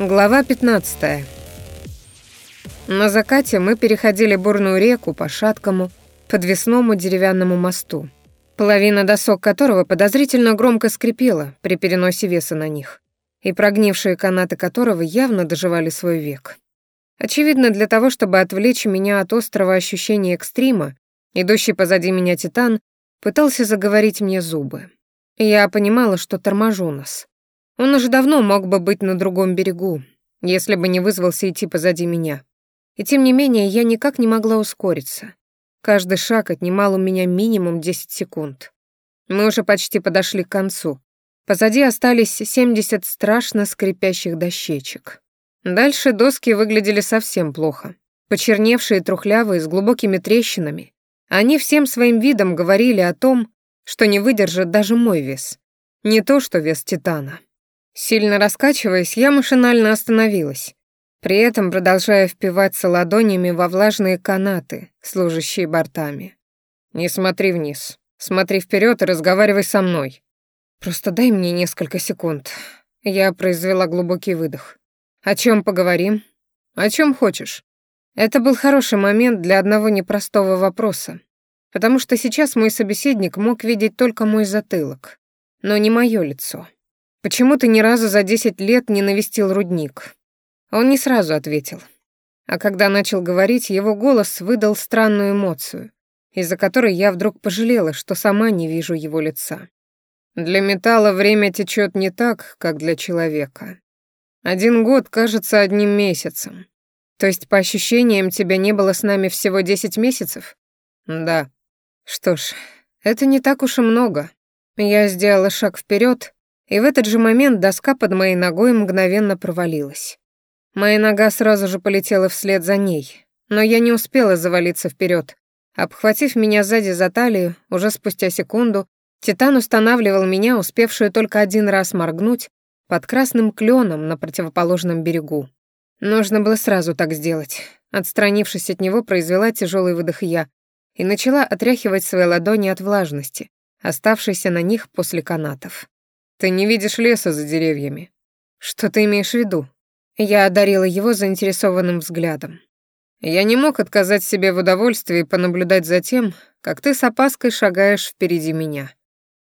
Глава 15. На закате мы переходили бурную реку по шаткому, подвесному деревянному мосту, половина досок которого подозрительно громко скрипела при переносе веса на них, и прогнившие канаты которого явно доживали свой век. Очевидно, для того, чтобы отвлечь меня от острого ощущения экстрима, идущий позади меня Титан пытался заговорить мне зубы. я понимала, что торможу нас. Он уже давно мог бы быть на другом берегу, если бы не вызвался идти позади меня. И тем не менее, я никак не могла ускориться. Каждый шаг отнимал у меня минимум 10 секунд. Мы уже почти подошли к концу. Позади остались 70 страшно скрипящих дощечек. Дальше доски выглядели совсем плохо. Почерневшие, трухлявые, с глубокими трещинами. Они всем своим видом говорили о том, что не выдержит даже мой вес. Не то, что вес Титана сильно раскачиваясь, я машинально остановилась, при этом продолжая впиваться ладонями во влажные канаты, служащие бортами. «Не смотри вниз, смотри вперед и разговаривай со мной. Просто дай мне несколько секунд». Я произвела глубокий выдох. «О чем поговорим?» «О чем хочешь?» Это был хороший момент для одного непростого вопроса, потому что сейчас мой собеседник мог видеть только мой затылок, но не мое лицо. «Почему ты ни разу за десять лет не навестил рудник?» Он не сразу ответил. А когда начал говорить, его голос выдал странную эмоцию, из-за которой я вдруг пожалела, что сама не вижу его лица. «Для металла время течет не так, как для человека. Один год кажется одним месяцем. То есть, по ощущениям, тебя не было с нами всего десять месяцев?» «Да». «Что ж, это не так уж и много. Я сделала шаг вперед, и в этот же момент доска под моей ногой мгновенно провалилась. Моя нога сразу же полетела вслед за ней, но я не успела завалиться вперед. Обхватив меня сзади за талию, уже спустя секунду, Титан устанавливал меня, успевшую только один раз моргнуть, под красным кленом на противоположном берегу. Нужно было сразу так сделать. Отстранившись от него, произвела тяжелый выдох я и начала отряхивать свои ладони от влажности, оставшейся на них после канатов. Ты не видишь леса за деревьями. Что ты имеешь в виду? Я одарила его заинтересованным взглядом. Я не мог отказать себе в удовольствии понаблюдать за тем, как ты с опаской шагаешь впереди меня.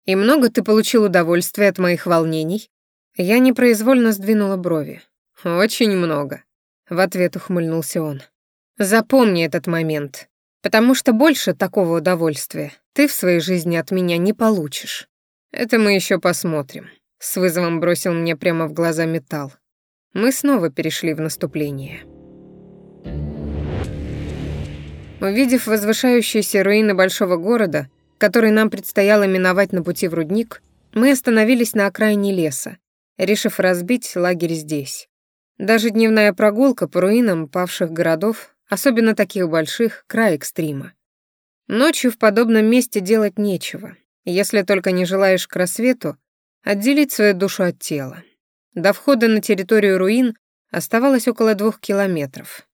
И много ты получил удовольствия от моих волнений? Я непроизвольно сдвинула брови. Очень много. В ответ ухмыльнулся он. Запомни этот момент, потому что больше такого удовольствия ты в своей жизни от меня не получишь. «Это мы еще посмотрим», — с вызовом бросил мне прямо в глаза металл. Мы снова перешли в наступление. Увидев возвышающиеся руины большого города, который нам предстояло миновать на пути в рудник, мы остановились на окраине леса, решив разбить лагерь здесь. Даже дневная прогулка по руинам павших городов, особенно таких больших, край экстрима. Ночью в подобном месте делать нечего, если только не желаешь к рассвету отделить свою душу от тела. До входа на территорию руин оставалось около двух километров.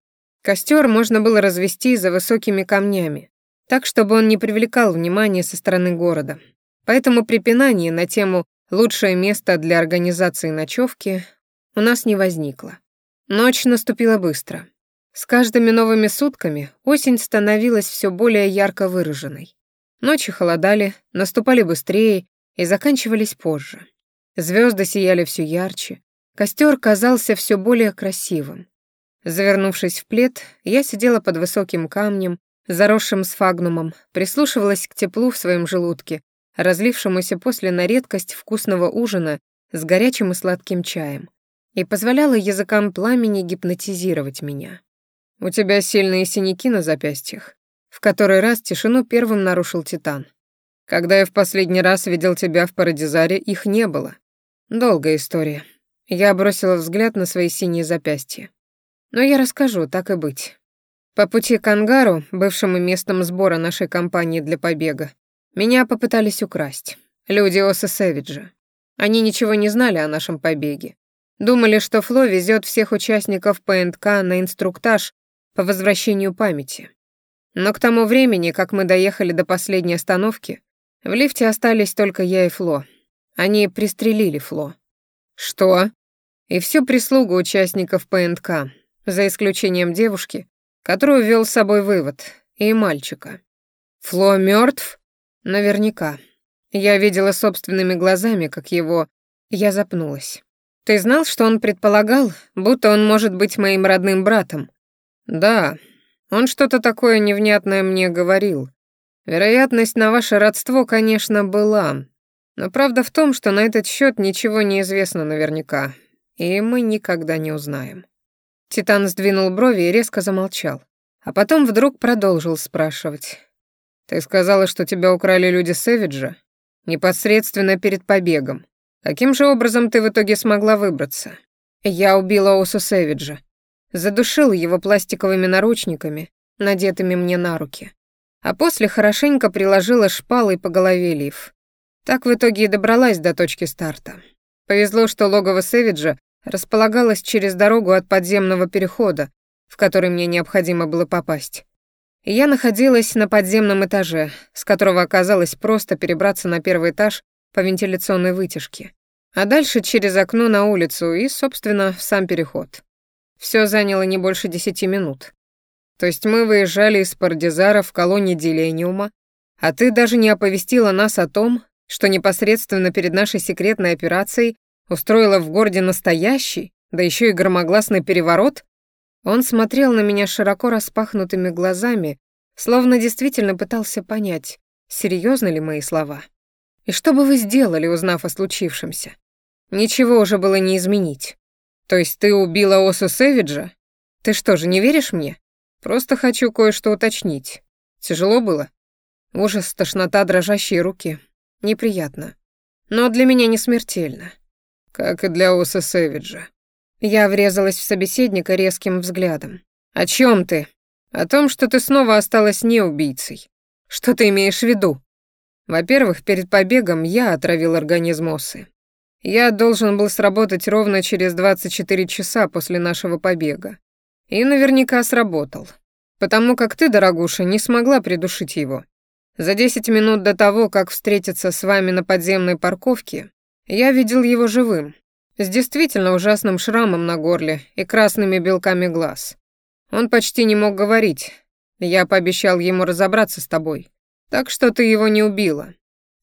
Костер можно было развести за высокими камнями, так, чтобы он не привлекал внимания со стороны города. Поэтому препинание на тему «лучшее место для организации ночевки» у нас не возникло. Ночь наступила быстро. С каждыми новыми сутками осень становилась все более ярко выраженной. Ночи холодали, наступали быстрее и заканчивались позже. Звезды сияли все ярче, костер казался все более красивым. Завернувшись в плед, я сидела под высоким камнем, заросшим сфагнумом, прислушивалась к теплу в своем желудке, разлившемуся после на редкость вкусного ужина с горячим и сладким чаем, и позволяла языкам пламени гипнотизировать меня. «У тебя сильные синяки на запястьях», в который раз тишину первым нарушил Титан. Когда я в последний раз видел тебя в Парадизаре, их не было. Долгая история. Я бросила взгляд на свои синие запястья. Но я расскажу, так и быть. По пути к ангару, бывшему местом сбора нашей компании для побега, меня попытались украсть. Люди Оса Сэвиджа. Они ничего не знали о нашем побеге. Думали, что Фло везет всех участников ПНК на инструктаж по возвращению памяти. Но к тому времени, как мы доехали до последней остановки, в лифте остались только я и Фло. Они пристрелили Фло. «Что?» и всю прислугу участников ПНК, за исключением девушки, которую вел с собой вывод, и мальчика. Фло мертв? Наверняка. Я видела собственными глазами, как его... Я запнулась. Ты знал, что он предполагал, будто он может Он что-то такое невнятное мне говорил. Вероятность на ваше родство, конечно, была. Но правда в том, что на этот счет ничего не известно наверняка. И мы никогда не узнаем». Титан сдвинул брови и резко замолчал. А потом вдруг продолжил спрашивать. «Ты сказала, что тебя украли люди Сэвиджа? Непосредственно перед побегом. Каким же образом ты в итоге смогла выбраться?» «Я убила Осу Сэвиджа», задушил его пластиковыми наручниками, надетыми мне на руки, а после хорошенько приложила шпалой по голове Лив. Так в итоге и добралась до точки старта. Повезло, что логово Сэвиджа располагалось через дорогу от подземного перехода, в который мне необходимо было попасть. я находилась на подземном этаже, с которого оказалось просто перебраться на первый этаж по вентиляционной вытяжке, а дальше через окно на улицу и, собственно, в сам переход. Все заняло не больше десяти минут. То есть мы выезжали из Пардизара в колонии Делениума, а ты даже не оповестила нас о том, что непосредственно перед нашей секретной операцией устроила в городе настоящий, да еще и громогласный переворот? Он смотрел на меня широко распахнутыми глазами, словно действительно пытался понять, серьезны ли мои слова. И что бы вы сделали, узнав о случившемся? Ничего уже было не изменить. То есть ты убила Осу Сэвиджа? Ты что же, не веришь мне? Просто хочу кое-что уточнить. Тяжело было? Ужас, тошнота, дрожащие руки. Неприятно. Но для меня не смертельно. Как и для Оса Сэвиджа. Я врезалась в собеседника резким взглядом. «О чем ты?» «О том, что ты снова осталась не убийцей. Что ты имеешь в виду?» «Во-первых, перед побегом я отравил организм осы. Я должен был сработать ровно через 24 часа после нашего побега. И наверняка сработал. Потому как ты, дорогуша, не смогла придушить его. За 10 минут до того, как встретиться с вами на подземной парковке, я видел его живым, с действительно ужасным шрамом на горле и красными белками глаз. Он почти не мог говорить. Я пообещал ему разобраться с тобой. Так что ты его не убила.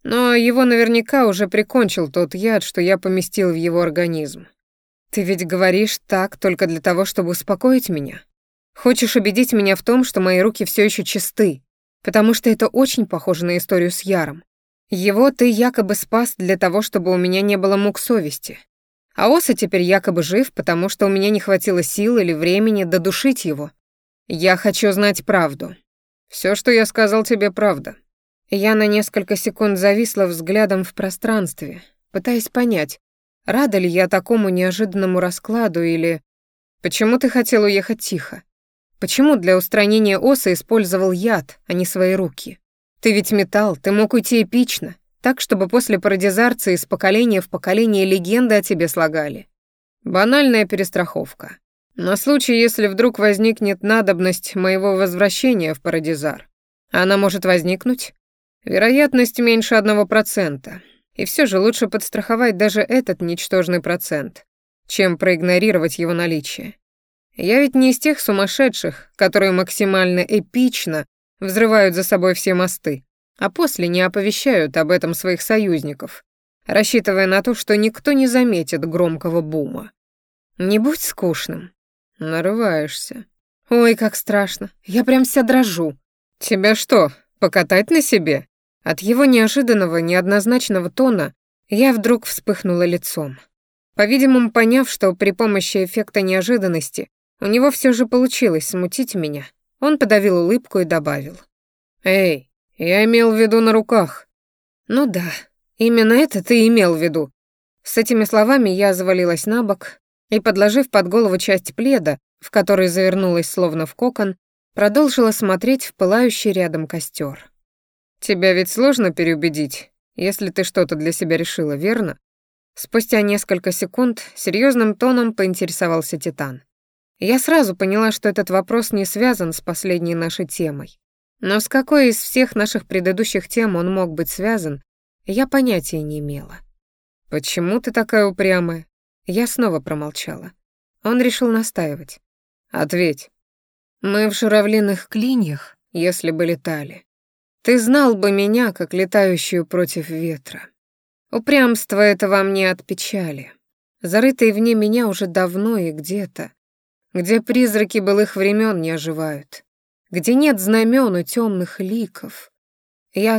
Но его наверняка уже прикончил тот яд, что я поместил в его организм. Ты ведь говоришь так только для того, чтобы успокоить меня. Хочешь убедить меня в том, что мои руки все еще чисты, потому что это очень похоже на историю с Яром. Его ты якобы спас для того, чтобы у меня не было мук совести. А Оса теперь якобы жив, потому что у меня не хватило сил или времени додушить его. Я хочу знать правду. Все, что я сказал тебе, правда. Я на несколько секунд зависла взглядом в пространстве, пытаясь понять, рада ли я такому неожиданному раскладу или... Почему ты хотел уехать тихо? Почему для устранения осы использовал яд, а не свои руки? Ты ведь металл, ты мог уйти эпично, так, чтобы после парадизации из поколения в поколение легенды о тебе слагали. Банальная перестраховка. На случай, если вдруг возникнет надобность моего возвращения в парадизар. Она может возникнуть? Вероятность меньше одного процента. И все же лучше подстраховать даже этот ничтожный процент, чем проигнорировать его наличие. Я ведь не из тех сумасшедших, которые максимально эпично взрывают за собой все мосты, а после не оповещают об этом своих союзников, рассчитывая на то, что никто не заметит громкого бума. Не будь скучным. Нарываешься. Ой, как страшно. Я прям вся дрожу. Тебя что, покатать на себе? От его неожиданного, неоднозначного тона я вдруг вспыхнула лицом. По-видимому, поняв, что при помощи эффекта неожиданности у него все же получилось смутить меня, он подавил улыбку и добавил. «Эй, я имел в виду на руках». «Ну да, именно это ты имел в виду». С этими словами я завалилась на бок и, подложив под голову часть пледа, в который завернулась словно в кокон, продолжила смотреть в пылающий рядом костер. Тебя ведь сложно переубедить, если ты что-то для себя решила, верно? Спустя несколько секунд серьезным тоном поинтересовался Титан. Я сразу поняла, что этот вопрос не связан с последней нашей темой. Но с какой из всех наших предыдущих тем он мог быть связан, я понятия не имела. «Почему ты такая упрямая?» Я снова промолчала. Он решил настаивать. «Ответь. Мы в журавлиных клиньях, если бы летали, Ты знал бы меня, как летающую против ветра. Упрямство это во мне от печали. Зарытые вне меня уже давно и где-то, где призраки былых времен не оживают, где нет знамен у темных ликов. Я